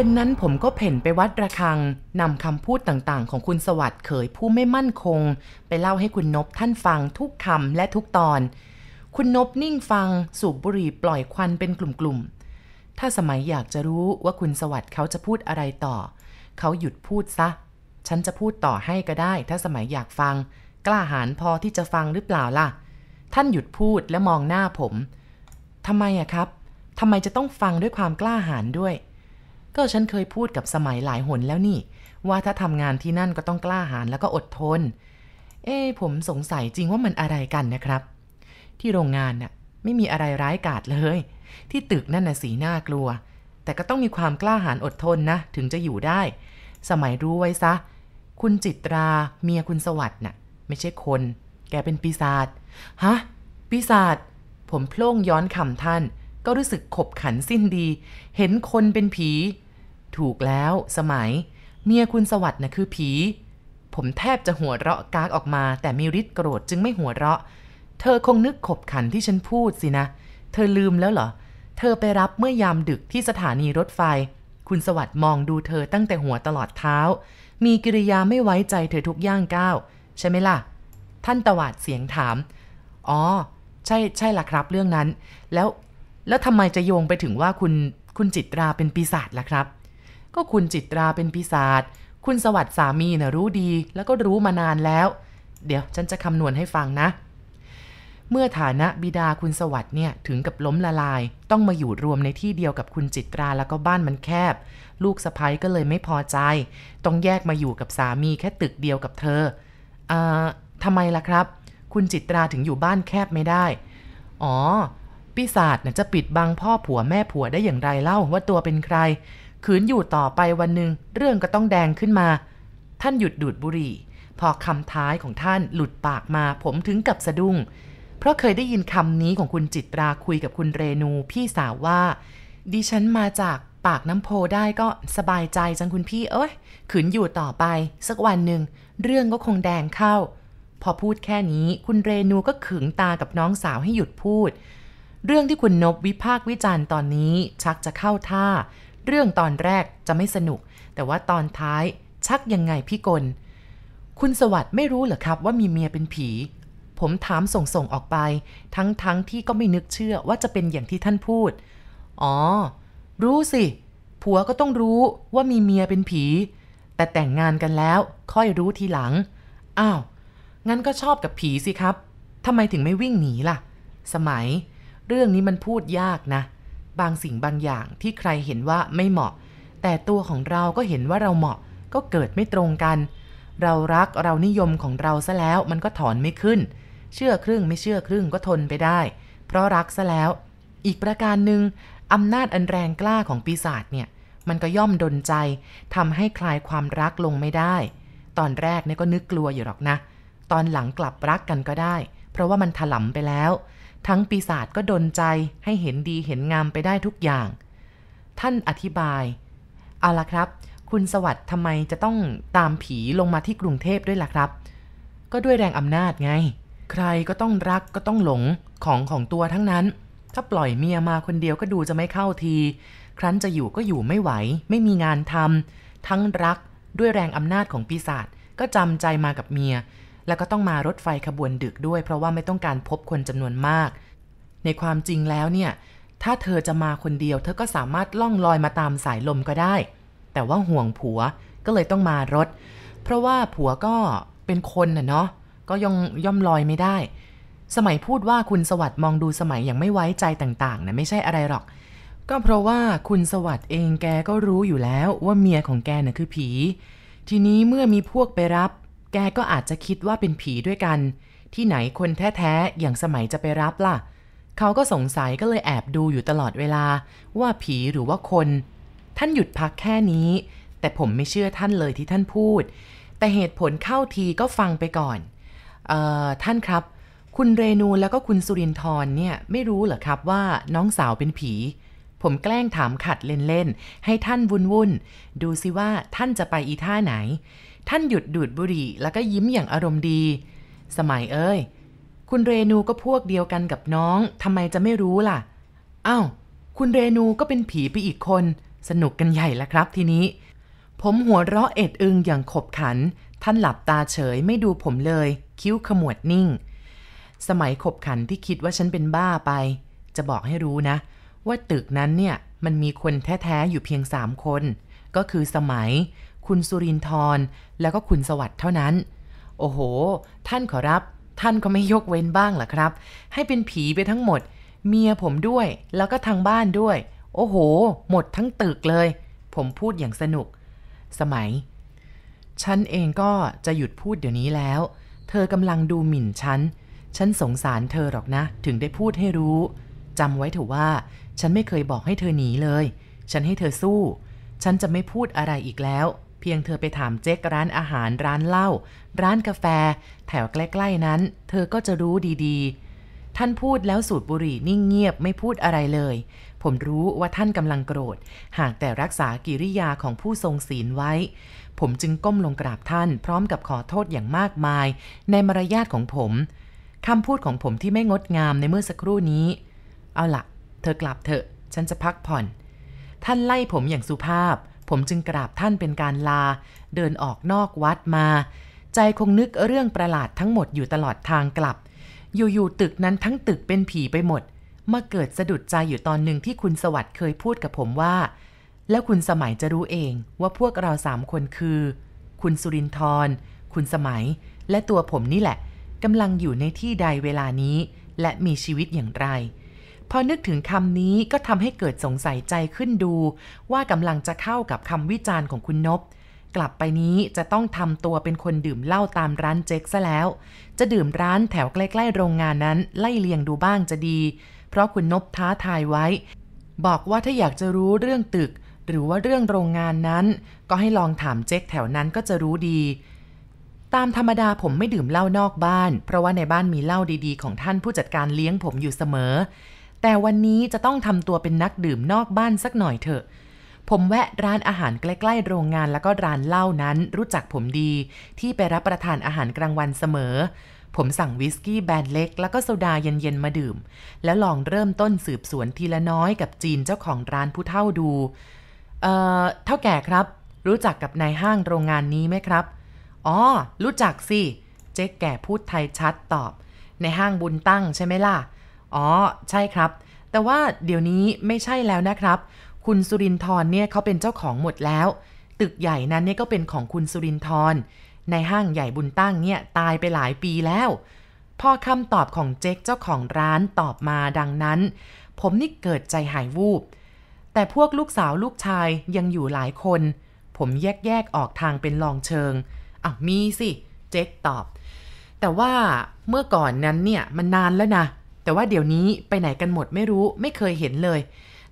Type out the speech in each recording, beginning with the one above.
ย็นนั้นผมก็เพ่นไปวัดระฆังนำคำพูดต่างๆ ของคุณสวัสดิ์เขยผู้ไม่มั่นคง ไปเล่าให้คุณนบท่านฟังทุกคำและทุกตอน คุณนบนิ่งฟังสูบบุหรี่ปล่อยควันเป็นกลุ่มๆ ถ้าสมัยอยากจะรู้ว่าคุณสวัสดิ์เขาจะพูดอะไรต่อ เขาหยุดพูดซะ ฉันจะพูดต่อให้ก็ได้ ถ้าสมัยอยากฟัง กล้าหาญพอที่จะฟังหรือเปล่าล่ะ ท่านหยุดพูดและมองหน้าผมทำไมอะครับทำไมจะต้องฟังด้วยความกล้าหาญด้วย ก็ฉันเคยพูดกับสมัยหลายหนแล้วนี่ ว่าถ้าทำงานที่นั่นก็ต้องกล้าหาญแล้วก็อดทน เอ้ผมสงสัยจริงว่ามันอะไรกันนะครับ ที่โรงงานน่ะไม่มีอะไรร้ายกาจเลย ที่ตึกนั่นน่ะสีหน่ากลัว แต่ก็ต้องมีความกล้าหาญอดทนนะ ถึงจะอยู่ได้ สมัยรู้ไว้ซะ คุณจิตราเมียคุณสวัสด์น่ะ ไม่ใช่คน แกเป็นปีศาจฮะปีศาจผมโพล่งย้อนคำท่าน ก็รู้สึกขบขันสิ้นดี เห็นคนเป็นผี ถูกแล้วสมัย เมียคุณสวัสด์น่ะคือผี ผมแทบจะหัวเราะกากออกมา แต่มีฤทธิ์โกรธจึงไม่หัวเราะ เธอคงนึกขบขันที่ฉันพูดสินะ เธอลืมแล้วเหรอ เธอไปรับเมื่อยามดึกที่สถานีรถไฟ คุณสวัสด์มองดูเธอตั้งแต่หัวตลอดเท้า มีกิริยาไม่ไว้ใจเธอทุกย่างก้าวใช่ไหมล่ะ ท่านตวาดเสียงถาม อ๋อ ใช่ใช่ล่ะครับเรื่องนั้น แล้วแล้วทำไมจะโยงไปถึงว่าคุณคุณจิตราเป็นปีศาจล่ะครับ ก็คุณจิตราเป็นปีศาจคุณสวัสดิ์สามีนะ่ะรู้ดีแล้วก็รู้มานานแล้ว เดี๋ยวฉันจะคำนวณให้ฟังนะ เมื่อฐานะบิดาคุณสวัสดิ์เนี่ยถึงกับล้มละลาย ต้องมาอยู่รวมในที่เดียวกับคุณจิตราแล้วก็บ้านมันแคบ ลูกสะพ้ยก็เลยไม่พอใจ ต้องแยกมาอยู่กับสามีแค่ตึกเดียวกับเธออ่าทำไมล่ะครับ คุณจิตราถึงอยู่บ้านแคบไม่ได้ อ๋อปีศาจนะจะปิดบังพ่อผัวแม่ผัวได้อย่างไรเล่าว่าตัวเป็นใคร ขืนอยู่ต่อไปวันหนึ่งเรื่องก็ต้องแดงขึ้นมา ท่านหยุดดูดบุหรี่ พอคำท้ายของท่านหลุดปากมาผมถึงกับสะดุ้ง เพราะเคยได้ยินคำนี้ของคุณจิตราคุยกับคุณเรนูพี่สาวว่า ดิฉันมาจากปากน้ำโพได้ก็สบายใจจังคุณพี่เอ้ยขืนอยู่ต่อไป สักวันหนึ่งเรื่องก็คงแดงเข้า พอพูดแค่นี้คุณเรนูก็ขึงตากับน้องสาวให้หยุดพูด เรื่องที่คุณนบวิพากวิจารณ์ตอนนี้ชักจะเข้าท่า เรื่องตอนแรกจะไม่สนุก แต่ว่าตอนท้ายชักยังไงพี่กล คุณสวัสด์ไม่รู้เหรอครับว่ามีเมียเป็นผี ผมถามส่งส่งๆออกไป ทั้งๆทที่ก็ไม่นึกเชื่อว่าจะเป็นอย่างที่ท่านพูด อ๋อ รู้สิ ผัวก็ต้องรู้ว่ามีเมียเป็นผี แต่แต่งงานกันแล้วค่อยรู้ทีหลัง อ้าว งั้นก็ชอบกับผีสิครับทำไมถึงไม่วิ่งหนีล่ะ สมัย เรื่องนี้มันพูดยากนะ บางสิ่งบางอย่างที่ใครเห็นว่าไม่เหมาะ แต่ตัวของเราก็เห็นว่าเราเหมาะ ก็เกิดไม่ตรงกัน เรารักเรานิยมของเราซะแล้วมันก็ถอนไม่ขึ้น เชื่อครึ่งไม่เชื่อครึ่งก็ทนไปได้ เพราะรักซะแล้ว อีกประการหนึ่งอำนาจอันแรงกล้าของปีศาจเนี่ย มันก็ย่อมดนใจทำให้คลายความรักลงไม่ได้ ตอนแรกเนี่ยก็นึกกลัวอยู่หรอกนะ ตอนหลังกลับรักกันก็ได้ เพราะว่ามันถลำไปแล้ว ทั้งปีศาจก็ดนใจให้เห็นดีเห็นงามไปได้ทุกอย่าง ท่านอธิบาย เอาละครับ คุณสวัสด์ทำไมจะต้องตามผีลงมาที่กรุงเทพด้วยล่ะครับ ก็ด้วยแรงอำนาจไง ใครก็ต้องรักก็ต้องหลงของของตัวทั้งนั้น ถ้าปล่อยเมียมาคนเดียวก็ดูจะไม่เข้าที ครั้นจะอยู่ก็อยู่ไม่ไหว ไม่มีงานทำทั้งรักด้วยแรงอำนาจของปีศาจก็จำใจมากับเมีย แล้วก็ต้องมารถไฟขบวนดึกด้วย เพราะว่าไม่ต้องการพบคนจำนวนมาก ในความจริงแล้วเนี่ย ถ้าเธอจะมาคนเดียว เธอก็สามารถล่องลอยมาตามสายลมก็ได้ แต่ว่าห่วงผัวก็เลยต้องมารถ เพราะว่าผัวก็เป็นคนน่ะเนาะก็ย่อมย่อมลอยไม่ได้ สมัยพูดว่าคุณสวัสด์มองดูสมัยอย่างไม่ไว้ใจต่างๆนะไม่ใช่อะไรหรอก ก็เพราะว่าคุณสวัสด์เองแกก็รู้อยู่แล้วว่าเมียของแกน่ะคือผี ทีนี้เมื่อมีพวกไปรับ แกก็อาจจะคิดว่าเป็นผีด้วยกัน ที่ไหนคนแท้ๆ อย่างสมัยจะไปรับล่ะ เขาก็สงสัยก็เลยแอบดูอยู่ตลอดเวลา ว่าผีหรือว่าคน ท่านหยุดพักแค่นี้ แต่ผมไม่เชื่อท่านเลยที่ท่านพูด แต่เหตุผลเข้าทีก็ฟังไปก่อนเอ่อท่านครับ คุณเรนูแล้วก็คุณสุรินทร์เนี่ยไม่รู้เหรอครับว่าน้องสาวเป็นผี ผมแกล้งถามขัดเล่นๆ ให้ท่านวุ่นวุ่นๆดูสิว่าท่านจะไปอีท่าไหน ท่านหยุดดูดบุหรี่แล้วก็ยิ้มอย่างอารมณ์ดี สมัยเอ้ย คุณเรนูก็พวกเดียวกันกับน้องทำไมจะไม่รู้ล่ะอ้าวคุณเรนูก็เป็นผีไปอีกคน สนุกกันใหญ่ละครับทีนี้ ผมหัวเราะเอ็ดอึงอย่างขบขัน ท่านหลับตาเฉยไม่ดูผมเลย คิ้วขมวดนิ่ง สมัยขบขันที่คิดว่าฉันเป็นบ้าไป จะบอกให้รู้นะ ว่าตึกนั้นเนี่ยมันมีคนแท้ ๆ อยู่เพียงสามคน ก็คือสมัย คุณสุรินทร์แล้วก็คุณสวัสด์เท่านั้น โอ้โห ท่านขอรับท่านก็ไม่ยกเว้นบ้างล่ะครับ ให้เป็นผีไปทั้งหมด เมียผมด้วย แล้วก็ทางบ้านด้วย โอ้โห หมดทั้งตึกเลย ผมพูดอย่างสนุก สมัย ฉันเองก็จะหยุดพูดเดี๋ยวนี้แล้ว เธอกำลังดูหมิ่นฉัน ฉันสงสารเธอหรอกนะ ถึงได้พูดให้รู้จำไว้เถอะว่า ฉันไม่เคยบอกให้เธอหนีเลย ฉันให้เธอสู้ ฉันจะไม่พูดอะไรอีกแล้ว เพียงเธอไปถามเจ๊กร้านอาหารร้านเหล้าร้านกาแฟ แถวใกล้ๆนั้น เธอก็จะรู้ดีๆ ท่านพูดแล้วสูดบุหรี่นิ่งเงียบไม่พูดอะไรเลย ผมรู้ว่าท่านกำลังโกรธ หากแต่รักษากิริยาของผู้ทรงศีลไว้ ผมจึงก้มลงกราบท่าน พร้อมกับขอโทษอย่างมากมาย ในมารยาทของผมคำพูดของผมที่ไม่งดงามในเมื่อสักครู่นี้ เอาละ เธอกลับเถอะ ฉันจะพักผ่อน ท่านไล่ผมอย่างสุภาพ ผมจึงกราบท่านเป็นการลา เดินออกนอกวัดมา ใจคงนึกเรื่องประหลาดทั้งหมดอยู่ตลอดทางกลับ อยู่ๆตึกนั้นทั้งตึกเป็นผีไปหมด มาเกิดสะดุดใจอยู่ตอนหนึ่งที่คุณสวัสด์เคยพูดกับผมว่า แล้วคุณสมัยจะรู้เองว่าพวกเราสามคนคือ คุณสุรินทร์คุณสมัย และตัวผมนี่แหละกำลังอยู่ในที่ใดเวลานี้ และมีชีวิตอย่างไร พอนึกถึงคำนี้ก็ทำให้เกิดสงสัยใจขึ้นดู ว่ากำลังจะเข้ากับคำวิจารณ์ของคุณนบ กลับไปนี้จะต้องทำตัวเป็นคนดื่มเหล้าตามร้านเจ๊กซะแล้ว จะดื่มร้านแถวใกล้ๆโรงงานนั้นไล่เลียงดูบ้างจะดี เพราะคุณนบท้าทายไว้ บอกว่าถ้าอยากจะรู้เรื่องตึก หรือว่าเรื่องโรงงานนั้น ก็ให้ลองถามเจ๊กแถวนั้นก็จะรู้ดีตามธรรมดาผมไม่ดื่มเหล้านอกบ้าน เพราะว่าในบ้านมีเหล้าดีๆ ของท่านผู้จัดการเลี้ยงผมอยู่เสมอ แต่วันนี้จะต้องทำตัวเป็นนักดื่มนอกบ้านสักหน่อยเถอะ ผมแวะร้านอาหารใกล้ๆโรงงานแล้วก็ร้านเหล้านั้น รู้จักผมดีที่ไปรับประทานอาหารกลางวันเสมอ ผมสั่งวิสกี้แบรนด์เล็ก แล้วก็โซดาเย็นๆมาดื่ม แล้วลองเริ่มต้นสืบสวนทีละน้อยกับจีนเจ้าของร้านผู้เท่าดู เอ่อ เท่าแก่ครับ รู้จักกับนายห้างโรงงานนี้ไหมครับ อ๋อ รู้จักสิ เจ๊แก่พูดไทยชัดตอบ ในห้างบุญตั้งใช่ไหมล่ะ อ๋อ ใช่ครับ แต่ว่าเดี๋ยวนี้ไม่ใช่แล้วนะครับ คุณสุรินทร์เนี่ยเขาเป็นเจ้าของหมดแล้ว ตึกใหญ่นั้นเนี่ยก็เป็นของคุณสุรินทร์ในห้างใหญ่บุญตั้งเนี่ยตายไปหลายปีแล้ว พอคำตอบของเจ๊กเจ้าของร้านตอบมาดังนั้น ผมนี่เกิดใจหายวูบ แต่พวกลูกสาวลูกชายยังอยู่หลายคน ผมแยกแยกออกทางเป็นลองเชิงอะมีสิ เจ๊กตอบ แต่ว่าเมื่อก่อนนั้นเนี่ยมันนานแล้วนะ แต่ว่าเดี๋ยวนี้ไปไหนกันหมดไม่รู้ไม่เคยเห็นเลย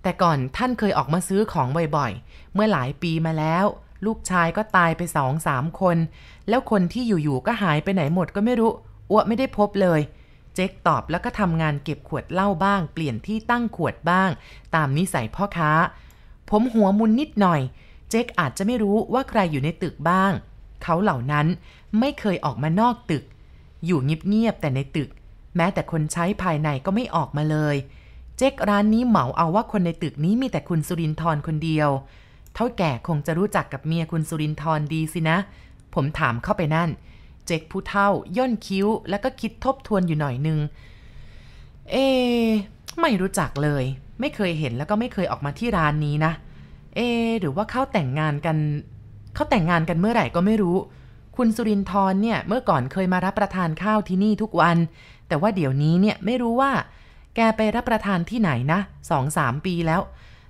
แต่ก่อนท่านเคยออกมาซื้อของบ่อยๆ เมื่อหลายปีมาแล้ว ลูกชายก็ตายไปสองสามคน แล้วคนที่อยู่ๆก็หายไปไหนหมดก็ไม่รู้อ้วไม่ได้พบเลยเจ๊กตอบแล้วก็ทำงานเก็บขวดเหล้าบ้าง เปลี่ยนที่ตั้งขวดบ้าง ตามนิสัยพ่อค้า ผมหัวมุนนิดหน่อย เจ๊กอาจจะไม่รู้ว่าใครอยู่ในตึกบ้าง เขาเหล่านั้นไม่เคยออกมานอกตึก อยู่เงียบๆแต่ในตึก แม้แต่คนใช้ภายในก็ไม่ออกมาเลย เจ๊กร้านนี้เหมาเอาว่าคนในตึกนี้มีแต่คุณสุรินทร์คนเดียวเท่าแก่คงจะรู้จักกับเมียคุณสุรินทร์ดีสินะ ผมถามเข้าไปนั่น เจ๊กผู้เท่าย่นคิ้ว แล้วก็คิดทบทวนอยู่หน่อยนึง เอ ไม่รู้จักเลย ไม่เคยเห็นแล้วก็ไม่เคยออกมาที่ร้านนี้นะ เอ หรือว่าเขาแต่งงานกันเขาแต่งงานกันเมื่อไหร่ก็ไม่รู้ คุณสุรินทร์เนี่ยเมื่อก่อนเคยมารับประทานข้าวที่นี่ทุกวัน แต่ว่าเดี๋ยวนี้เนี่ยไม่รู้ว่า แกไปรับประทานที่ไหนนะสองสามปีแล้ว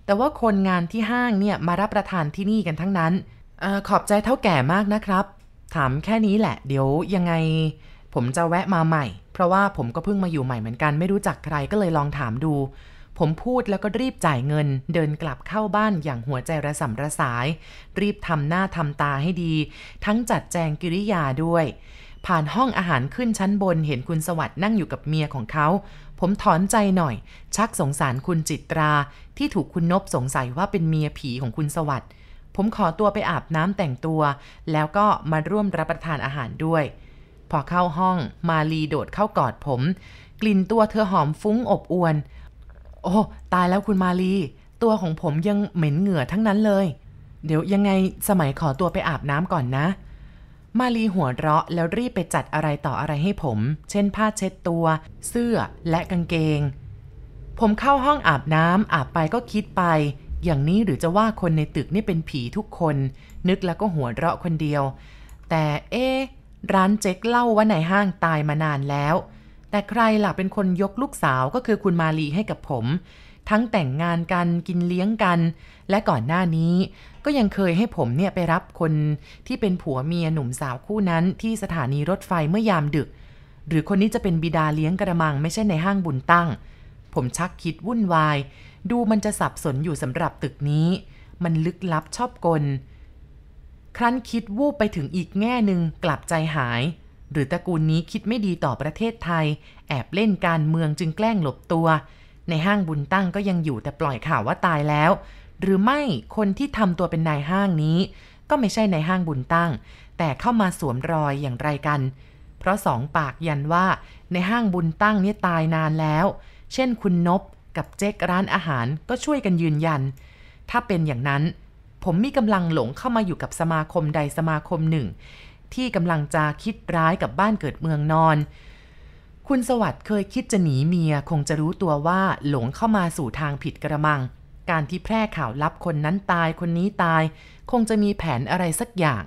แต่ว่าคนงานที่ห้างเนี่ยมารับประทานที่นี่กันทั้งนั้นอขอบใจเท่าแก่มากนะครับ ถามแค่นี้แหละ เดี๋ยวยังไง ผมจะแวะมาใหม่ เพราะว่าผมก็เพิ่งมาอยู่ใหม่เหมือนกัน ไม่รู้จักใครก็เลยลองถามดู ผมพูดแล้วก็รีบจ่ายเงิน เดินกลับเข้าบ้านอย่างหัวใจระสำระสาย รีบทำหน้าทำตาให้ดี ทั้งจัดแจงกิริยาด้วย ผ่านห้องอาหารขึ้นชั้นบนเห็นคุณสวัสด์นั่งอยู่กับเมียของเขา ผมถอนใจหน่อย ชักสงสารคุณจิตรา ที่ถูกคุณนบสงสัยว่าเป็นเมียผีของคุณสวัสด์ผมขอตัวไปอาบน้ำแต่งตัว แล้วก็มาร่วมรับประทานอาหารด้วย พอเข้าห้องมาลีโดดเข้ากอดผม กลิ่นตัวเธอหอมฟุ้งอบอวน โอ้ตายแล้วคุณมาลี ตัวของผมยังเหม็นเหงื่อทั้งนั้นเลย เดี๋ยวยังไงสมัยขอตัวไปอาบน้ำก่อนนะ มาลีหัวเราะแล้วรีบไปจัดอะไรต่ออะไรให้ผม เช่นผ้าเช็ดตัว เสื้อและกางเกง ผมเข้าห้องอาบน้ำอาบไปก็คิดไป อย่างนี้หรือจะว่าคนในตึกนี่เป็นผีทุกคน นึกแล้วก็หัวเราะคนเดียว แต่เอ๊ร้านเจ๊กเล่าว่าในห้างตายมานานแล้ว แต่ใครล่ะเป็นคนยกลูกสาวก็คือคุณมาลีให้กับผม ทั้งแต่งงานกันกินเลี้ยงกัน และก่อนหน้านี้ก็ยังเคยให้ผมเนี่ยไปรับคนที่เป็นผัวเมียหนุ่มสาวคู่นั้นที่สถานีรถไฟเมื่อยามดึก หรือคนนี้จะเป็นบิดาเลี้ยงกระมังไม่ใช่ในห้างบุญตั้ง ผมชักคิดวุ่นวาย ดูมันจะสับสนอยู่สำหรับตึกนี้ มันลึกลับชอบกล ครั้นคิดวูบไปถึงอีกแง่หนึ่งกลับใจหาย หรือตระกูลนี้คิดไม่ดีต่อประเทศไทย แอบเล่นการเมืองจึงแกล้งหลบตัวในห้างบุญตั้งก็ยังอยู่แต่ปล่อยข่าวว่าตายแล้ว หรือไม่คนที่ทำตัวเป็นนายห้างนี้ ก็ไม่ใช่นายห้างบุญตั้ง แต่เข้ามาสวมรอยอย่างไรกัน เพราะสองปากยันว่าในห้างบุญตั้งเนี่ยตายนานแล้ว เช่นคุณนบกับเจ๊กร้านอาหารก็ช่วยกันยืนยัน ถ้าเป็นอย่างนั้น ผมมีกำลังหลงเข้ามาอยู่กับสมาคมใดสมาคมหนึ่ง ที่กำลังจะคิดร้ายกับบ้านเกิดเมืองนอนคุณสวัสด์เคยคิดจะหนีเมียคงจะรู้ตัวว่าหลงเข้ามาสู่ทางผิดกระมัง การที่แพร่ข่าวลับคนนั้นตายคนนี้ตาย คงจะมีแผนอะไรสักอย่าง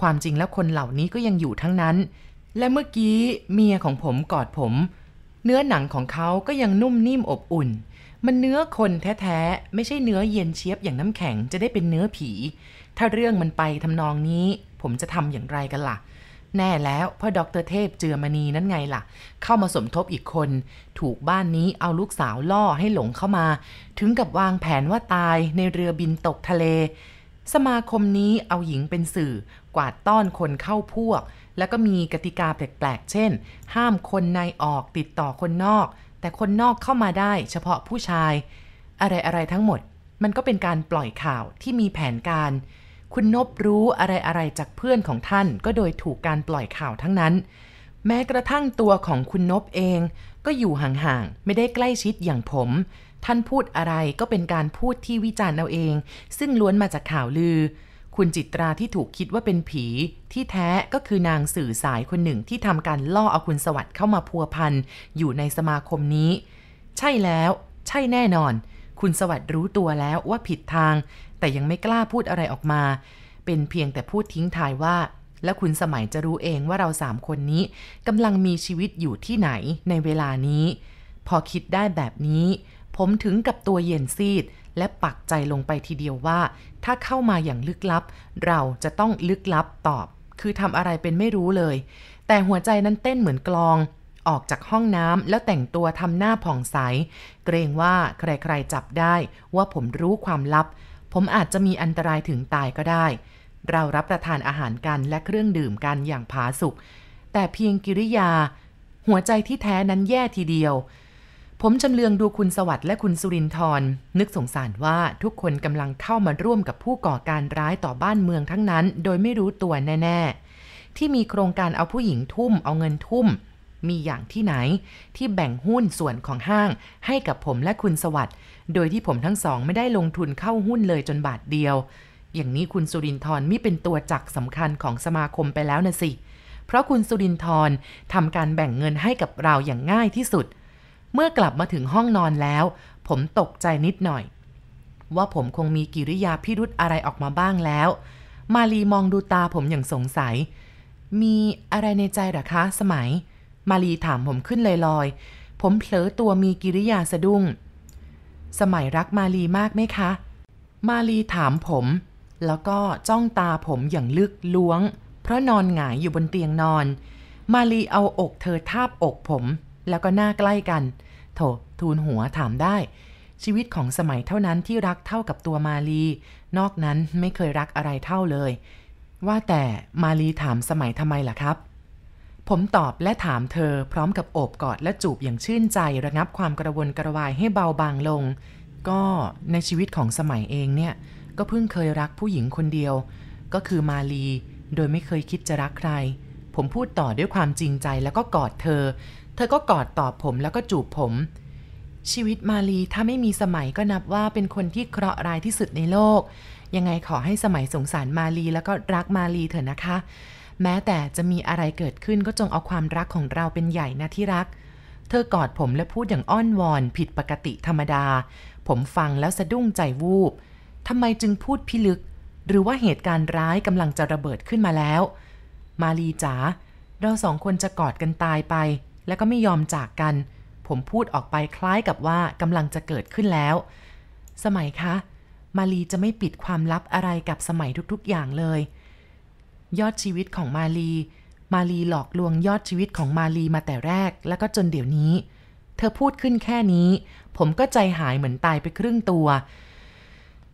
ความจริงแล้วคนเหล่านี้ก็ยังอยู่ทั้งนั้น และเมื่อกี้เมียของผมกอดผม เนื้อหนังของเขาก็ยังนุ่มนิ่มอบอุ่น มันเนื้อคนแท้ๆ ไม่ใช่เนื้อเย็นเชียบอย่างน้ำแข็งจะได้เป็นเนื้อผี ถ้าเรื่องมันไปทำนองนี้ ผมจะทำอย่างไรกันล่ะ แน่แล้วเพ่อดรเทพเจือมณีนั่นไงล่ะ เข้ามาสมทบอีกคน ถูกบ้านนี้เอาลูกสาวล่อให้หลงเข้ามา ถึงกับวางแผนว่าตายในเรือบินตกทะเล สมาคมนี้เอาหญิงเป็นสื่อ กวาดต้อนคนเข้าพวก แล้วก็มีกติกาแปลกๆ เช่น ห้ามคนในออกติดต่อคนนอก แต่คนนอกเข้ามาได้เฉพาะผู้ชาย อะไรๆทั้งหมด มันก็เป็นการปล่อยข่าวที่มีแผนการ คุณนบรู้อะไรๆจากเพื่อนของท่านก็โดยถูกการปล่อยข่าวทั้งนั้น แม้กระทั่งตัวของคุณนบเอง ก็อยู่ห่างๆ ไม่ได้ใกล้ชิดอย่างผม ท่านพูดอะไรก็เป็นการพูดที่วิจารณ์เอาเอง ซึ่งล้วนมาจากข่าวลือ คุณจิตราที่ถูกคิดว่าเป็นผี ที่แท้ก็คือนางสื่อสายคนหนึ่งที่ทำการล่อเอาคุณสวัสด์เข้ามาพัวพันอยู่ในสมาคมนี้ ใช่แล้ว ใช่แน่นอนคุณสวัสด์รู้ตัวแล้วว่าผิดทาง แต่ยังไม่กล้าพูดอะไรออกมา เป็นเพียงแต่พูดทิ้งทายว่า แล้วคุณสมัยจะรู้เองว่าเราสามคนนี้กำลังมีชีวิตอยู่ที่ไหนในเวลานี้ พอคิดได้แบบนี้ ผมถึงกับตัวเย็นซีด และปักใจลงไปทีเดียวว่า ถ้าเข้ามาอย่างลึกลับ เราจะต้องลึกลับตอบ คือทำอะไรเป็นไม่รู้เลย แต่หัวใจนั้นเต้นเหมือนกลองออกจากห้องน้ำแล้วแต่งตัวทำหน้าผ่องใส เกรงว่าใครๆจับได้ว่าผมรู้ความลับ ผมอาจจะมีอันตรายถึงตายก็ได้ เรารับประทานอาหารกันและเครื่องดื่มกันอย่างผาสุก แต่เพียงกิริยา หัวใจที่แท้นั้นแย่ทีเดียว ผมจำเลืองดูคุณสวัสด์และคุณสุรินทร์นึกสงสารว่าทุกคนกำลังเข้ามาร่วมกับผู้ก่อการร้ายต่อบ้านเมืองทั้งนั้น โดยไม่รู้ตัวแน่ ๆ ที่มีโครงการเอาผู้หญิงทุ่มเอาเงินทุ่มมีอย่างที่ไหนที่แบ่งหุ้นส่วนของห้างให้กับผมและคุณสวัสด์ โดยที่ผมทั้งสองไม่ได้ลงทุนเข้าหุ้นเลยจนบาทเดียว อย่างนี้คุณสุรินทร์มิเป็นตัวจักสำคัญของสมาคมไปแล้วนะสิ เพราะคุณสุรินทร์ทำการแบ่งเงินให้กับเราอย่างง่ายที่สุด เมื่อกลับมาถึงห้องนอนแล้ว ผมตกใจนิดหน่อย ว่าผมคงมีกิริยาพิรุธอะไรออกมาบ้างแล้ว มาลีมองดูตาผมอย่างสงสัย มีอะไรในใจหรอคะ สมัย มาลีถามผมขึ้นลอยๆผมเผลอตัวมีกิริยาสะดุ้ง สมัยรักมาลีมากไหมคะ มาลีถามผม แล้วก็จ้องตาผมอย่างลึกล้วง เพราะนอนหงายอยู่บนเตียงนอน มาลีเอาอกเธอทาบอกผม แล้วก็หน้าใกล้กัน โถทูลหัวถามได้ ชีวิตของสมัยเท่านั้นที่รักเท่ากับตัวมาลี นอกนั้นไม่เคยรักอะไรเท่าเลย ว่าแต่มาลีถามสมัยทำไมล่ะครับ ผมตอบและถามเธอพร้อมกับโอบกอดและจูบอย่างชื่นใจระงับความกระวนกระวายให้เบาบางลง ก็ในชีวิตของสมัยเองเนี่ย ก็เพิ่งเคยรักผู้หญิงคนเดียว ก็คือมาลี โดยไม่เคยคิดจะรักใคร ผมพูดต่อด้วยความจริงใจแล้วก็กอดเธอ เธอก็กอดตอบผมแล้วก็จูบผม ชีวิตมาลีถ้าไม่มีสมัยก็นับว่าเป็นคนที่เคราะห์ร้ายที่สุดในโลก ยังไงขอให้สมัยสงสารมาลีแล้วก็รักมาลีเถอะนะคะ แม้แต่จะมีอะไรเกิดขึ้นก็จงเอาความรักของเราเป็นใหญ่นะที่รัก เธอกอดผมและพูดอย่างอ้อนวอนผิดปกติธรรมดา ผมฟังแล้วสะดุ้งใจวูบทำไมจึงพูดพิลึก หรือว่าเหตุการณ์ร้ายกำลังจะระเบิดขึ้นมาแล้ว มาลีจ๋าเราสองคนจะกอดกันตายไป แล้วก็ไม่ยอมจากกัน ผมพูดออกไปคล้ายกับว่ากำลังจะเกิดขึ้นแล้ว สมัยคะ มาลีจะไม่ปิดความลับอะไรกับสมัยทุกๆอย่างเลย ยอดชีวิตของมาลี มาลีหลอกลวงยอดชีวิตของมาลีมาแต่แรก แล้วก็จนเดี๋ยวนี้ เธอพูดขึ้นแค่นี้ ผมก็ใจหายเหมือนตายไปครึ่งตัว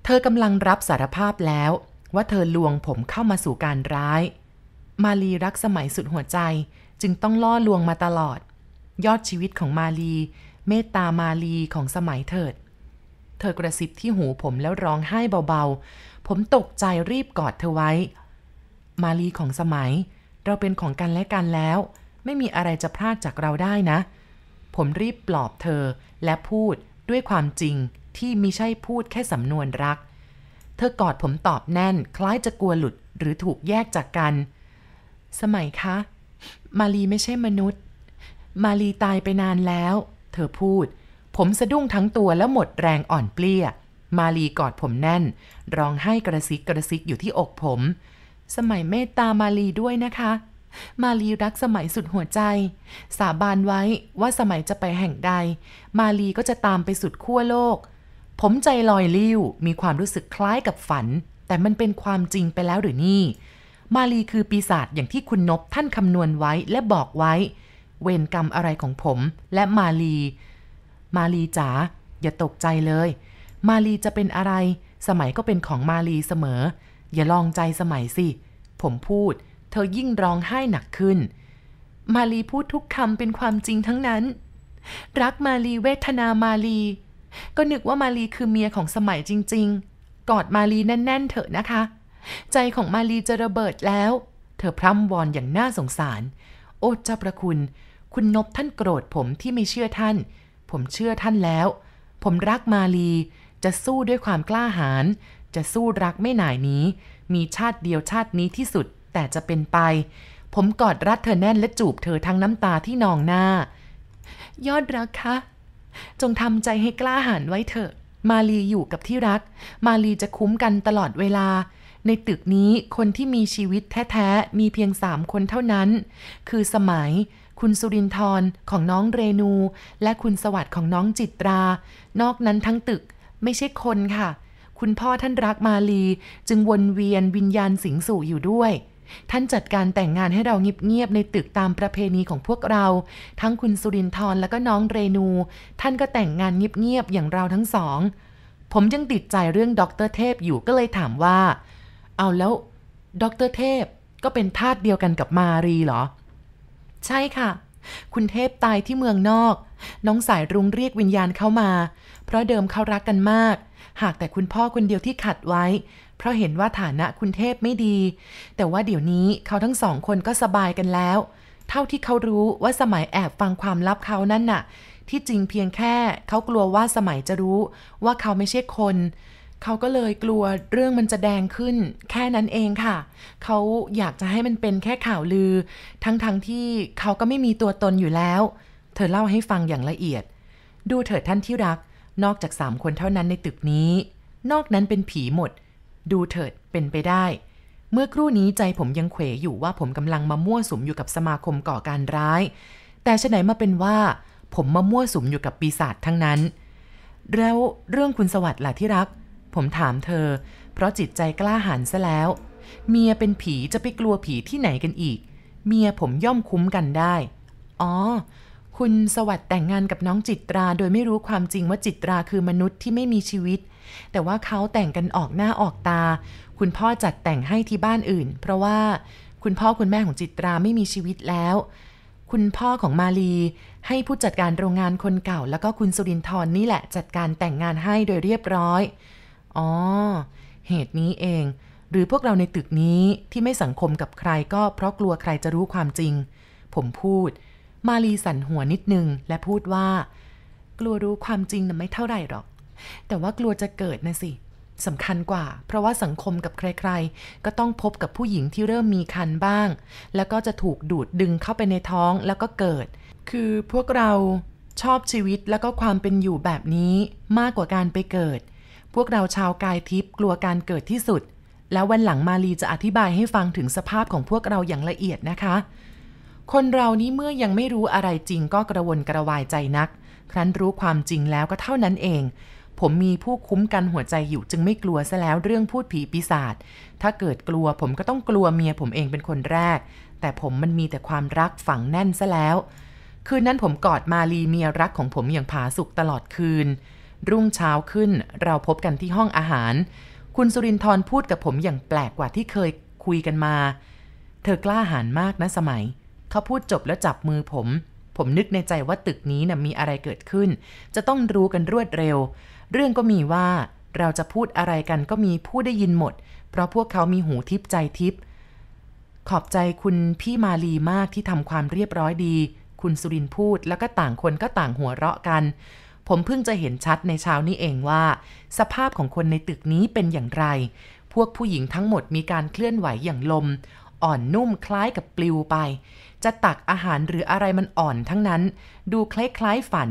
เธอกำลังรับสารภาพแล้ว ว่าเธอลวงผมเข้ามาสู่การร้าย มาลีรักสมัยสุดหัวใจจึงต้องล่อลวงมาตลอด ยอดชีวิตของมาลี เมตตามาลีของสมัยเถิด เธอกระซิบที่หูผมแล้วร้องไห้เบาๆ ผมตกใจรีบกอดเธอไว้ มาลีของสมัย เราเป็นของกันและกันแล้ว ไม่มีอะไรจะพลาดจากเราได้นะ ผมรีบปลอบเธอและพูดด้วยความจริงที่มิใช่พูดแค่สำนวนรัก เธอกอดผมตอบแน่น คล้ายจะกลัวหลุดหรือถูกแยกจากกัน สมัยคะ มาลีไม่ใช่มนุษย์ มาลีตายไปนานแล้ว เธอพูด ผมสะดุ้งทั้งตัวแล้วหมดแรงอ่อนเปลี้ย มาลีกอดผมแน่น ร้องไห้กระซิกกระซิกอยู่ที่อกผม สมัยเมตตามาลีด้วยนะคะ มาลีรักสมัยสุดหัวใจ สาบานไว้ว่าสมัยจะไปแห่งใด มาลีก็จะตามไปสุดขั้วโลก ผมใจลอยลิ้วมีความรู้สึกคล้ายกับฝัน แต่มันเป็นความจริงไปแล้วหรือนี่ มาลีคือปีศาจอย่างที่คุณนบท่านคำนวณไว้และบอกไว้ เวรกรรมอะไรของผมและมาลี มาลีจ๋าอย่าตกใจเลย มาลีจะเป็นอะไร สมัยก็เป็นของมาลีเสมอ อย่าลองใจสมัยสิ ผมพูด เธอยิ่งร้องไห้หนักขึ้น มาลีพูดทุกคำเป็นความจริงทั้งนั้น รักมาลีเวทนามาลี ก็นึกว่ามาลีคือเมียของสมัยจริง ๆ กอดมาลีแน่น ๆ เถอะนะคะ ใจของมาลีจะระเบิดแล้ว เธอพร่ำวอนอย่างน่าสงสาร โอ้เจ้าประคุณ คุณนบท่านโกรธผมที่ไม่เชื่อท่าน ผมเชื่อท่านแล้ว ผมรักมาลีจะสู้ด้วยความกล้าหาญ จะสู้รักไม่หน่ายนี้ มีชาติเดียวชาตินี้ที่สุดแต่จะเป็นไป ผมกอดรัดเธอแน่นและจูบเธอทั้งน้ำตาที่นองหน้า ยอดรักคะจงทำใจให้กล้าหาญไว้เถอะ มาลีอยู่กับที่รัก มาลีจะคุ้มกันตลอดเวลา ในตึกนี้คนที่มีชีวิตแท้ ๆ มีเพียงสามคนเท่านั้น คือสมัย คุณสุรินทร์ของน้องเรนู และคุณสวัสดิ์ของน้องจิตรา นอกนั้นทั้งตึกไม่ใช่คนค่ะ คุณพ่อท่านรักมาลี จึงวนเวียนวิญญาณสิงสู่อยู่ด้วย ท่านจัดการแต่งงานให้เราเงียบๆในตึกตามประเพณีของพวกเรา ทั้งคุณสุรินทร์และก็น้องเรนู ท่านก็แต่งงานเงียบๆอย่างเราทั้งสอง ผมยังติดใจเรื่องด็อกเตอร์เทพอยู่ก็เลยถามว่า เอาแล้วด็อกเตอร์เทพก็เป็นทาสเดียวกันกับมารีเหรอ ใช่ค่ะ คุณเทพตายที่เมืองนอก น้องสายรุ้งเรียกวิญญาณเข้ามา เพราะเดิมเขารักกันมาก หากแต่คุณพ่อคนเดียวที่ขัดไว้ เพราะเห็นว่าฐานะคุณเทพไม่ดี แต่ว่าเดี๋ยวนี้เขาทั้งสองคนก็สบายกันแล้ว เท่าที่เขารู้ว่าสมัยแอบฟังความลับเขานั่นน่ะ ที่จริงเพียงแค่เขากลัวว่าสมัยจะรู้ว่าเขาไม่ใช่คนเขาก็เลยกลัวเรื่องมันจะแดงขึ้น แค่นั้นเองค่ะ เขาอยากจะให้มันเป็นแค่ข่าวลือ ทั้งๆทที่เขาก็ไม่มีตัวตนอยู่แล้ว เธอเล่าให้ฟังอย่างละเอียด ดูเถิดท่านที่รัก นอกจากสามคนเท่านั้นในตึกนี้ นอกนั้นเป็นผีหมด ดูเถิดเป็นไปได้ เมื่อครู่นี้ใจผมยังเขวอยู่ว่าผมกำลังมามั่วสุมอยู่กับสมาคมก่อการร้าย แต่ฉะไหนมาเป็นว่า ผมมามั่วสุมอยู่กับปีศาจทั้งนั้น แล้วเรื่องคุณสวัสดิ์ล่ะที่รัก ผมถามเธอ เพราะจิตใจกล้าหาญซะแล้ว เมียเป็นผีจะไปกลัวผีที่ไหนกันอีก เมียผมย่อมคุ้มกันได้ อ๋อ คุณสวัสดิ์แต่งงานกับน้องจิตรา โดยไม่รู้ความจริงว่าจิตราคือมนุษย์ที่ไม่มีชีวิต แต่ว่าเขาแต่งกันออกหน้าออกตา คุณพ่อจัดแต่งให้ที่บ้านอื่น เพราะว่าคุณพ่อคุณแม่ของจิตราไม่มีชีวิตแล้ว คุณพ่อของมาลีให้ผู้จัดการโรงงานคนเก่า แล้วก็คุณสุรินทร์นี่แหละจัดการแต่งงานให้โดยเรียบร้อย อ๋อ เหตุนี้เอง หรือพวกเราในตึกนี้ที่ไม่สังคมกับใครก็เพราะกลัวใครจะรู้ความจริง ผมพูด มาลีสั่นหัวนิดนึง และพูดว่า กลัวรู้ความจริงน่ะไม่เท่าไหร่หรอก แต่ว่ากลัวจะเกิดนะสิสำคัญกว่า เพราะว่าสังคมกับใครๆ ก็ต้องพบกับผู้หญิงที่เริ่มมีคันบ้าง แล้วก็จะถูกดูดดึงเข้าไปในท้องแล้วก็เกิด คือพวกเราชอบชีวิตแล้วก็ความเป็นอยู่แบบนี้มากกว่าการไปเกิด พวกเราชาวกายทิพย์กลัวการเกิดที่สุด แล้ววันหลังมาลีจะอธิบายให้ฟังถึงสภาพของพวกเราอย่างละเอียดนะคะ คนเรานี้เมื่อยังไม่รู้อะไรจริงก็กระวนกระวายใจนัก ครั้นรู้ความจริงแล้วก็เท่านั้นเอง ผมมีผู้คุ้มกันหัวใจอยู่จึงไม่กลัวซะแล้วเรื่องพูดผีปีศาจ ถ้าเกิดกลัวผมก็ต้องกลัวเมียผมเองเป็นคนแรก แต่ผมมันมีแต่ความรักฝังแน่นซะแล้ว คืนนั้นผมกอดมาลีเมียรักของผมอย่างผาสุกตลอดคืน รุ่งเช้าขึ้นเราพบกันที่ห้องอาหาร คุณสุรินทร์พูดกับผมอย่างแปลกกว่าที่เคยคุยกันมา เธอกล้าหาญมากนะสมัย เขาพูดจบแล้วจับมือผม ผมนึกในใจว่าตึกนี้นะ่ะมีอะไรเกิดขึ้น จะต้องรู้กันรวดเร็ว เรื่องก็มีว่าเราจะพูดอะไรกันก็มีผู้ได้ยินหมด เพราะพวกเขามีหูทิพย์ใจทิพย์ขอบใจคุณพี่มาลีมากที่ทำความเรียบร้อยดี คุณสุรินพูดแล้วก็ต่างคนก็ต่างหัวเราะกัน ผมเพิ่งจะเห็นชัดในเช้านี้เองว่า สภาพของคนในตึกนี้เป็นอย่างไร พวกผู้หญิงทั้งหมดมีการเคลื่อนไหวอย่างลม อ่อนนุ่มคล้ายกับปลิวไป จะตักอาหารหรืออะไรมันอ่อนทั้งนั้น ดูคล้ายๆฝัน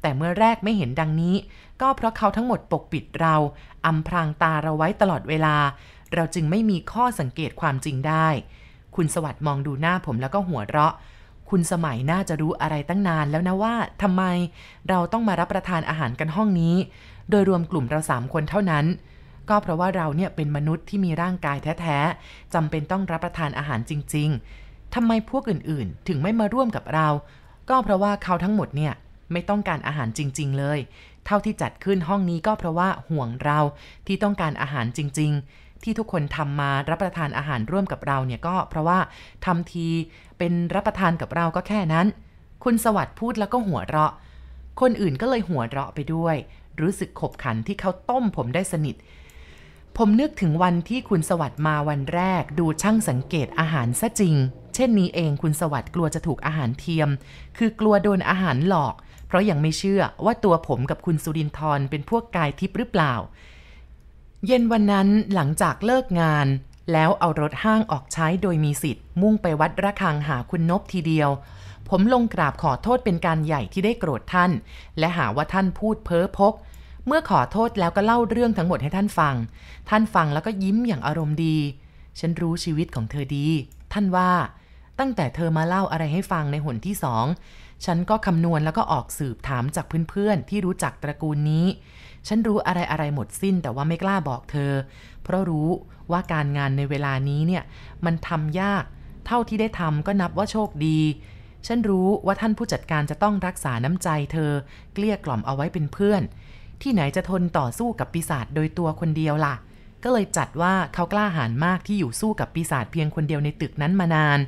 แต่เมื่อแรกไม่เห็นดังนี้ ก็เพราะเขาทั้งหมดปกปิดเราอำพรางตาเราไว้ตลอดเวลา เราจึงไม่มีข้อสังเกตความจริงได้ คุณสวัสด์มองดูหน้าผมแล้วก็หัวเราะ คุณสมัยน่าจะรู้อะไรตั้งนานแล้วนะว่าทำไมเราต้องมารับประทานอาหารกันห้องนี้ โดยรวมกลุ่มเราสามคนเท่านั้นก็เพราะว่าเราเนี่ยเป็นมนุษย์ที่มีร่างกายแท้ ๆจำเป็นต้องรับประทานอาหารจริงๆ ทำไมพวกอื่นๆ ถึงไม่มาร่วมกับเรา ก็เพราะว่าเขาทั้งหมดเนี่ยไม่ต้องการอาหารจริง ๆ เลย เท่าที่จัดขึ้นห้องนี้ก็เพราะว่าห่วงเราที่ต้องการอาหารจริง ๆ ที่ทุกคนทำมารับประทานอาหารร่วมกับเราเนี่ยก็เพราะว่าทำทีเป็นรับประทานกับเราก็แค่นั้น คุณสวัสด์พูดแล้วก็หัวเราะ คนอื่นก็เลยหัวเราะไปด้วย รู้สึกขบขันที่เขาต้มผมได้สนิท ผมนึกถึงวันที่คุณสวัสด์มาวันแรกดูช่างสังเกตอาหารซะจริง ช่นนี้เองคุณสวัสด์กลัวจะถูกอาหารเทียม คือกลัวโดนอาหารหลอก เพราะยังไม่เชื่อว่าตัวผมกับคุณสุรินทร์เป็นพวกกายทิพย์หรือเปล่า เย็นวันนั้นหลังจากเลิกงาน แล้วเอารถห้างออกใช้โดยมีสิทธิ์ มุ่งไปวัดระฆังหาคุณนบทีเดียว ผมลงกราบขอโทษเป็นการใหญ่ที่ได้โกรธท่าน และหาว่าท่านพูดเพ้อพกเมื่อขอโทษแล้วก็เล่าเรื่องทั้งหมดให้ท่านฟัง ท่านฟังแล้วก็ยิ้มอย่างอารมณ์ดี ฉันรู้ชีวิตของเธอดี ท่านว่า ตั้งแต่เธอมาเล่าอะไรให้ฟังในหนที่สอง ฉันก็คำนวณแล้วก็ออกสืบถามจากเพื่อนๆ ที่รู้จักตระกูลนี้ ฉันรู้อะไรอะไรหมดสิ้นแต่ว่าไม่กล้าบอกเธอ เพราะรู้ว่าการงานในเวลานี้เนี่ย มันทำยาก เท่าที่ได้ทำก็นับว่าโชคดี ฉันรู้ว่าท่านผู้จัดการจะต้องรักษาน้ำใจเธอ เกลี้ยกล่อมเอาไว้เป็นเพื่อน ที่ไหนจะทนต่อสู้กับปีศาจโดยตัวคนเดียวล่ะก็เลยจัดว่าเขากล้าหาญมากที่อยู่สู้กับปีศาจเพียงคนเดียวในตึกนั้นมานาน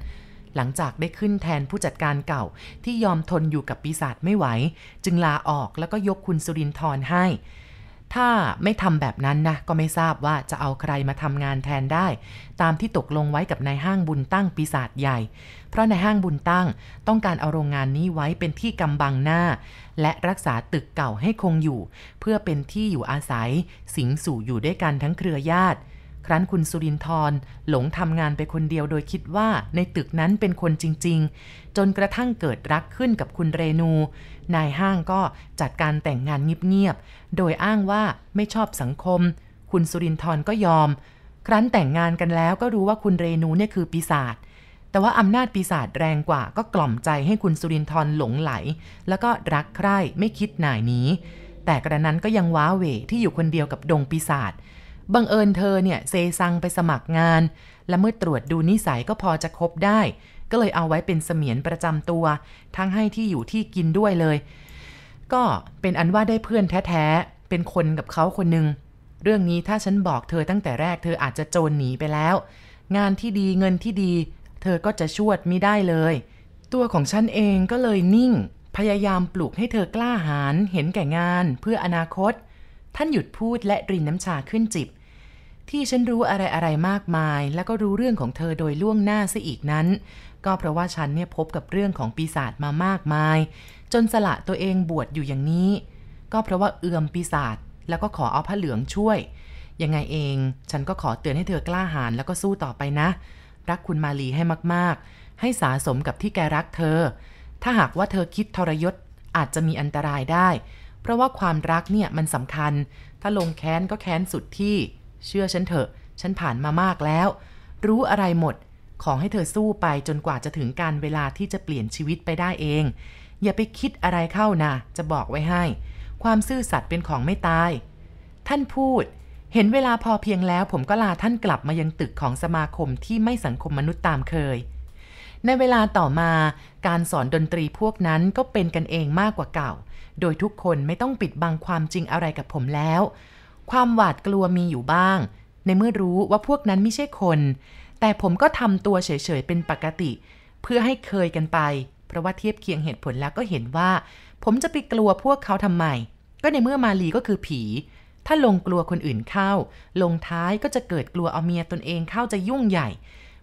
หลังจากได้ขึ้นแทนผู้จัดการเก่าที่ยอมทนอยู่กับปีศาจไม่ไหว จึงลาออกแล้วก็ยกคุณสุรินทร์ให้ ถ้าไม่ทำแบบนั้นนะ ก็ไม่ทราบว่าจะเอาใครมาทำงานแทนได้ ตามที่ตกลงไว้กับนายห้างบุญตั้งปีศาจใหญ่ เพราะนายห้างบุญตั้งต้องการเอาโรงงานนี้ไว้เป็นที่กำบังหน้า และรักษาตึกเก่าให้คงอยู่ เพื่อเป็นที่อยู่อาศัย สิงสู่อยู่ด้วยกันทั้งเครือญาติ ครั้นคุณสุรินทร์หลงทำงานไปคนเดียวโดยคิดว่าในตึกนั้นเป็นคนจริง ๆ จนกระทั่งเกิดรักขึ้นกับคุณเรนู นายห้างก็จัดการแต่งงานเงียบๆ โดยอ้างว่าไม่ชอบสังคม คุณสุรินทร์ก็ยอม ครั้นแต่งงานกันแล้วก็รู้ว่าคุณเรนูเนี่ยคือปีศาจ แต่ว่าอำนาจปีศาจแรงกว่าก็กล่อมใจให้คุณสุรินทร์หลงไหล แล้วก็รักใคร่ไม่คิดหน่ายหนีแต่กระนั้นก็ยังว้าเหวที่อยู่คนเดียวกับดงปีศาจ บังเอิญเธอเนี่ยเซซังไปสมัครงาน และเมื่อตรวจดูนิสัยก็พอจะคบได้ ก็เลยเอาไว้เป็นเสมียนประจำตัว ทั้งให้ที่อยู่ที่กินด้วยเลย ก็เป็นอันว่าได้เพื่อนแท้ๆ เป็นคนกับเขาคนหนึ่งเรื่องนี้ถ้าฉันบอกเธอตั้งแต่แรกเธออาจจะโจรหนีไปแล้ว งานที่ดีเงินที่ดี เธอก็จะชวดมิได้เลย ตัวของฉันเองก็เลยนิ่ง พยายามปลูกให้เธอกล้าหาญเห็นแก่งานเพื่ออนาคต ท่านหยุดพูดและรินน้ำชาขึ้นจิบ ที่ฉันรู้อะไรอะไรมากมาย แล้วก็รู้เรื่องของเธอโดยล่วงหน้าซะอีกนั้น ก็เพราะว่าฉันเนี่ยพบกับเรื่องของปีศาจมามากมาย จนสละตัวเองบวชอยู่อย่างนี้ ก็เพราะว่าเอือมปีศาจแล้วก็ขอเอาผ้าเหลืองช่วย ยังไงเอง ฉันก็ขอเตือนให้เธอกล้าหาญแล้วก็สู้ต่อไปนะ รักคุณมาลีให้มากๆ ให้สาสมกับที่แกรักเธอ ถ้าหากว่าเธอคิดทรยศอาจจะมีอันตรายได้ เพราะว่าความรักเนี่ยมันสำคัญ ถ้าลงแค้นก็แค้นสุดที่ เชื่อฉันเถอะ ฉันผ่านมามากแล้ว รู้อะไรหมด ขอให้เธอสู้ไปจนกว่าจะถึงการเวลาที่จะเปลี่ยนชีวิตไปได้เอง อย่าไปคิดอะไรเข้านะ จะบอกไว้ให้ ความซื่อสัตย์เป็นของไม่ตาย ท่านพูด เห็นเวลาพอเพียงแล้วผมก็ลาท่านกลับมายังตึกของสมาคมที่ไม่สังคมมนุษย์ตามเคยในเวลาต่อมาการสอนดนตรีพวกนั้นก็เป็นกันเองมากกว่าเก่า โดยทุกคนไม่ต้องปิดบังความจริงอะไรกับผมแล้ว ความหวาดกลัวมีอยู่บ้าง ในเมื่อรู้ว่าพวกนั้นไม่ใช่คน แต่ผมก็ทำตัวเฉยๆเป็นปกติ เพื่อให้เคยกันไป เพราะว่าเทียบเคียงเหตุผลแล้วก็เห็นว่า ผมจะไปกลัวพวกเขาทำไม ก็ในเมื่อมาลีก็คือผี ถ้าลงกลัวคนอื่นเข้า ลงท้ายก็จะเกิดกลัวเอาเมียตนเองเข้าจะยุ่งใหญ่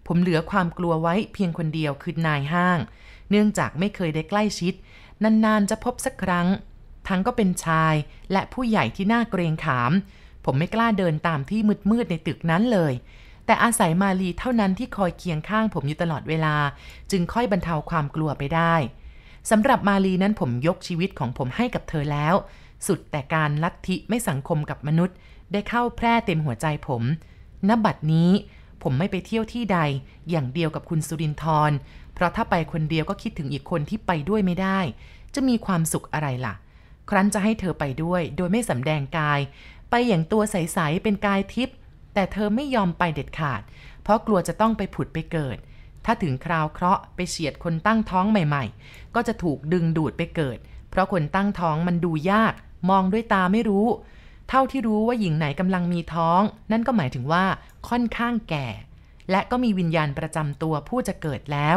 ผมเหลือความกลัวไว้เพียงคนเดียวคือนายห้าง เนื่องจากไม่เคยได้ใกล้ชิด นานๆจะพบสักครั้ง ทั้งก็เป็นชายและผู้ใหญ่ที่น่าเกรงขาม ผมไม่กล้าเดินตามที่มืดๆในตึกนั้นเลย แต่อาศัยมาลีเท่านั้นที่คอยเคียงข้างผมอยู่ตลอดเวลา จึงค่อยบรรเทาความกลัวไปได้สำหรับมาลีนั้นผมยกชีวิตของผมให้กับเธอแล้ว สุดแต่การลัทธิไม่สังคมกับมนุษย์ ได้เข้าแพร่เต็มหัวใจผมณบัดนี้ผมไม่ไปเที่ยวที่ใด อย่างเดียวกับคุณสุรินทร์ ราะถ้าไปคนเดียวก็คิดถึงอีกคนที่ไปด้วยไม่ได้ จะมีความสุขอะไรล่ะ ครั้นจะให้เธอไปด้วย โดยไม่สำแดงกาย ไปอย่างตัวใสๆเป็นกายทิพย์แต่เธอไม่ยอมไปเด็ดขาด เพราะกลัวจะต้องไปผุดไปเกิด ถ้าถึงคราวเคราะห์ไปเฉียดคนตั้งท้องใหม่ๆ ก็จะถูกดึงดูดไปเกิด เพราะคนตั้งท้องมันดูยาก มองด้วยตาไม่รู้ เท่าที่รู้ว่าหญิงไหนกำลังมีท้อง นั่นก็หมายถึงว่าค่อนข้างแก่ และก็มีวิญญาณประจำตัวผู้จะเกิดแล้ว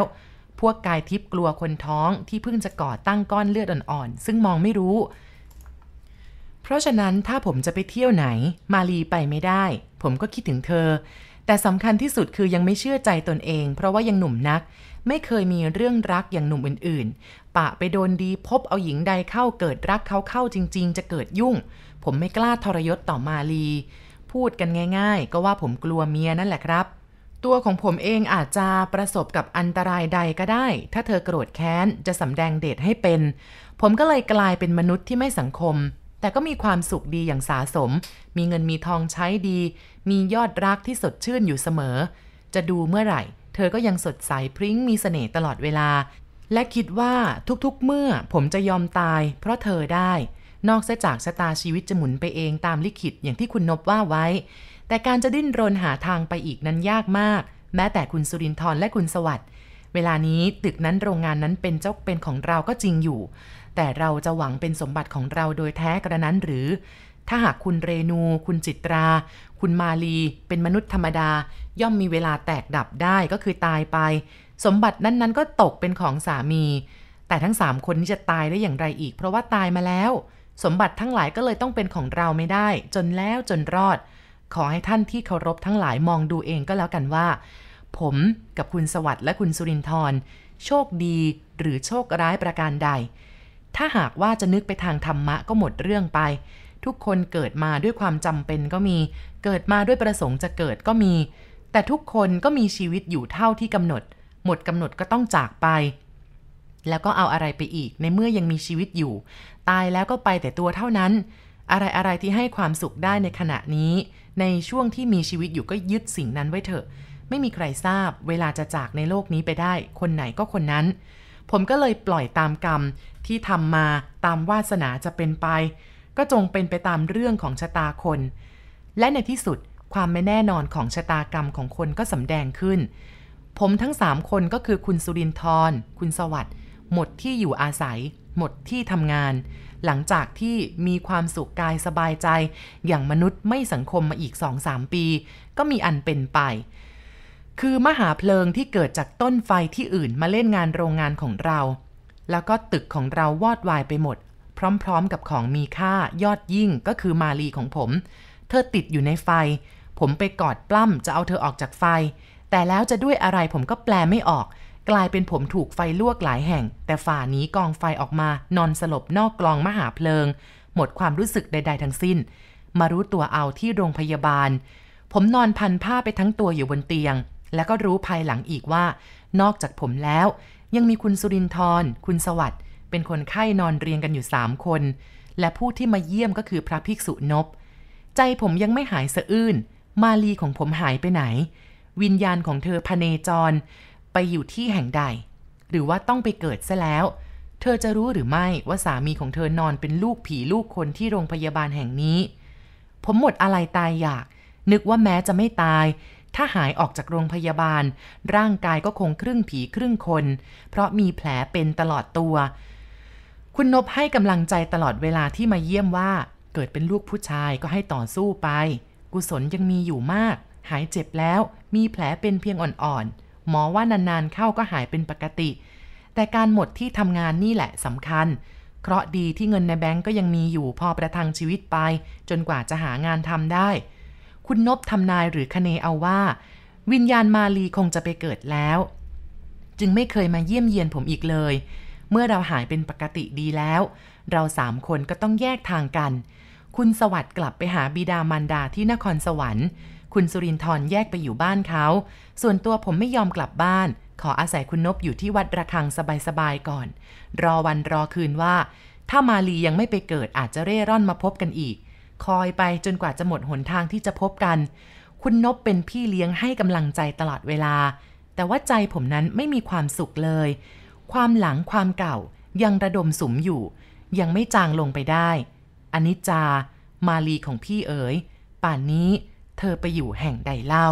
พวกกายทิพย์กลัวคนท้องที่เพิ่งจะก่อตั้งก้อนเลือดอ่อนๆ ซึ่งมองไม่รู้ เพราะฉะนั้นถ้าผมจะไปเที่ยวไหน มาลีไปไม่ได้ ผมก็คิดถึงเธอ แต่สำคัญที่สุดคือยังไม่เชื่อใจตนเอง เพราะว่ายังหนุ่มนัก ไม่เคยมีเรื่องรักอย่างหนุ่มอื่นๆ ปะไปโดนดีพบเอาหญิงใดเข้าเกิดรักเขาเข้าจริง ๆ จะเกิดยุ่ง ผมไม่กล้าทรยศต่อมาลี พูดกันง่าย ๆ ก็ว่าผมกลัวเมียนั่นแหละครับ ตัวของผมเองอาจจะประสบกับอันตรายใดก็ได้ ถ้าเธอโกรธแค้นจะสำแดงเดชให้เป็น ผมก็เลยกลายเป็นมนุษย์ที่ไม่สังคม แต่ก็มีความสุขดีอย่างสาสม มีเงินมีทองใช้ดี มียอดรักที่สดชื่นอยู่เสมอ จะดูเมื่อไหร่ เธอก็ยังสดใสพริ้งมีเสน่ห์ตลอดเวลา และคิดว่าทุกๆ เมื่อผมจะยอมตาย เพราะเธอได้ นอกจากชะตาชีวิตจะหมุนไปเองตามลิขิตอย่างที่คุณนบว่าไว้ แต่การจะดิ้นรนหาทางไปอีกนั้นยากมาก แม้แต่คุณสุรินทร์และคุณสวัสด์เวลานี้ตึกนั้นโรงงานนั้นเป็นเจ้าเป็นของเราก็จริงอยู่ แต่เราจะหวังเป็นสมบัติของเราโดยแท้กระนั้นหรือ ถ้าหากคุณเรนู คุณจิตรา คุณมาลี เป็นมนุษย์ธรรมดา ย่อมมีเวลาแตกดับได้ก็คือตายไป สมบัตินั้นๆก็ตกเป็นของสามี แต่ทั้งสามคนนี้จะตายได้อย่างไรอีก เพราะว่าตายมาแล้ว สมบัติทั้งหลายก็เลยต้องเป็นของเราไม่ได้ จนแล้วจนรอด ขอให้ท่านที่เคารพทั้งหลายมองดูเองก็แล้วกันว่า ผมกับคุณสวัสด์และคุณสุรินทร์โชคดีหรือโชคร้ายประการใด ถ้าหากว่าจะนึกไปทางธรรมะก็หมดเรื่องไป ทุกคนเกิดมาด้วยความจำเป็นก็มี เกิดมาด้วยประสงค์จะเกิดก็มี แต่ทุกคนก็มีชีวิตอยู่เท่าที่กำหนด หมดกำหนดก็ต้องจากไป แล้วก็เอาอะไรไปอีกในเมื่อยังมีชีวิตอยู่ ตายแล้วก็ไปแต่ตัวเท่านั้น อะไรอะไรที่ให้ความสุขได้ในขณะนี้ ในช่วงที่มีชีวิตอยู่ก็ยึดสิ่งนั้นไว้เถอะ ไม่มีใครทราบ เวลาจะจากในโลกนี้ไปได้ คนไหนก็คนนั้น ผมก็เลยปล่อยตามกรรมที่ทำมาตามวาสนาจะเป็นไป ก็จงเป็นไปตามเรื่องของชะตาคน และในที่สุดความไม่แน่นอนของชะตากรรมของคนก็สำแดงขึ้น ผมทั้งสามคนก็คือคุณสุรินทร์คุณสวัสด์หมดที่อยู่อาศัย หมดที่ทำงาน หลังจากที่มีความสุขกายสบายใจ อย่างมนุษย์ไม่สังคมมาอีก 2-3 ปี ก็มีอันเป็นไป คือมหาเพลิงที่เกิดจากต้นไฟที่อื่นมาเล่นงานโรงงานของเรา แล้วก็ตึกของเราวอดวายไปหมด พร้อมๆกับของมีค่ายอดยิ่งก็คือมาลีของผม เธอติดอยู่ในไฟ ผมไปกอดปล้ำจะเอาเธอออกจากไฟ แต่แล้วจะด้วยอะไรผมก็แปลไม่ออก กลายเป็นผมถูกไฟลวกหลายแห่ง แต่ฝ่านี้กองไฟออกมานอนสลบนอกกลองมหาเพลิง หมดความรู้สึกใด ๆ ทั้งสิ้น มารู้ตัวเอาที่โรงพยาบาล ผมนอนพันผ้าไปทั้งตัวอยู่บนเตียง แล้วก็รู้ภายหลังอีกว่า นอกจากผมแล้ว ยังมีคุณสุรินทร์คุณสวัสด์เป็นคนไข้นอนเรียงกันอยู่สามคน และผู้ที่มาเยี่ยมก็คือพระภิกษุนบใจผมยังไม่หายสะอื้น มาลีของผมหายไปไหน วิญญาณของเธอพเนจร ไปอยู่ที่แห่งใด หรือว่าต้องไปเกิดซะแล้ว เธอจะรู้หรือไม่ว่าสามีของเธอนอนเป็นลูกผีลูกคนที่โรงพยาบาลแห่งนี้ ผมหมดอะไรตายอยาก นึกว่าแม้จะไม่ตาย ถ้าหายออกจากโรงพยาบาล ร่างกายก็คงครึ่งผีครึ่งคน เพราะมีแผลเป็นตลอดตัว คุณนบให้กำลังใจตลอดเวลาที่มาเยี่ยมว่า เกิดเป็นลูกผู้ชายก็ให้ต่อสู้ไป กุศลยังมีอยู่มาก หายเจ็บแล้ว มีแผลเป็นเพียงอ่อนๆ หมอว่านานๆเข้าก็หายเป็นปกติ แต่การหมดที่ทำงานนี่แหละสำคัญ เคราะดีที่เงินในแบงก์ก็ยังมีอยู่พอประทังชีวิตไป จนกว่าจะหางานทำได้ คุณนบทำนายหรือคเนเอาว่า วิญญาณมาลีคงจะไปเกิดแล้ว จึงไม่เคยมาเยี่ยมเยียนผมอีกเลย เมื่อเราหายเป็นปกติดีแล้ว เราสามคนก็ต้องแยกทางกัน คุณสวัสด์กลับไปหาบิดามารดาที่นครสวรรค์ คุณสุรินทร์แยกไปอยู่บ้านเขา ส่วนตัวผมไม่ยอมกลับบ้าน ขออาศัยคุณนบอยู่ที่วัดระฆังสบายๆก่อน รอวันรอคืนว่า ถ้ามาลียังไม่ไปเกิดอาจจะเร่ร่อนมาพบกันอีก คอยไปจนกว่าจะหมดหนทางที่จะพบกัน คุณนบเป็นพี่เลี้ยงให้กำลังใจตลอดเวลา แต่ว่าใจผมนั้นไม่มีความสุขเลย ความหลังความเก่ายังระดมสุมอยู่ ยังไม่จางลงไปได้อนิจจา มาลีของพี่เอ๋ย ป่านนี้ เธอไปอยู่แห่งใดเล่า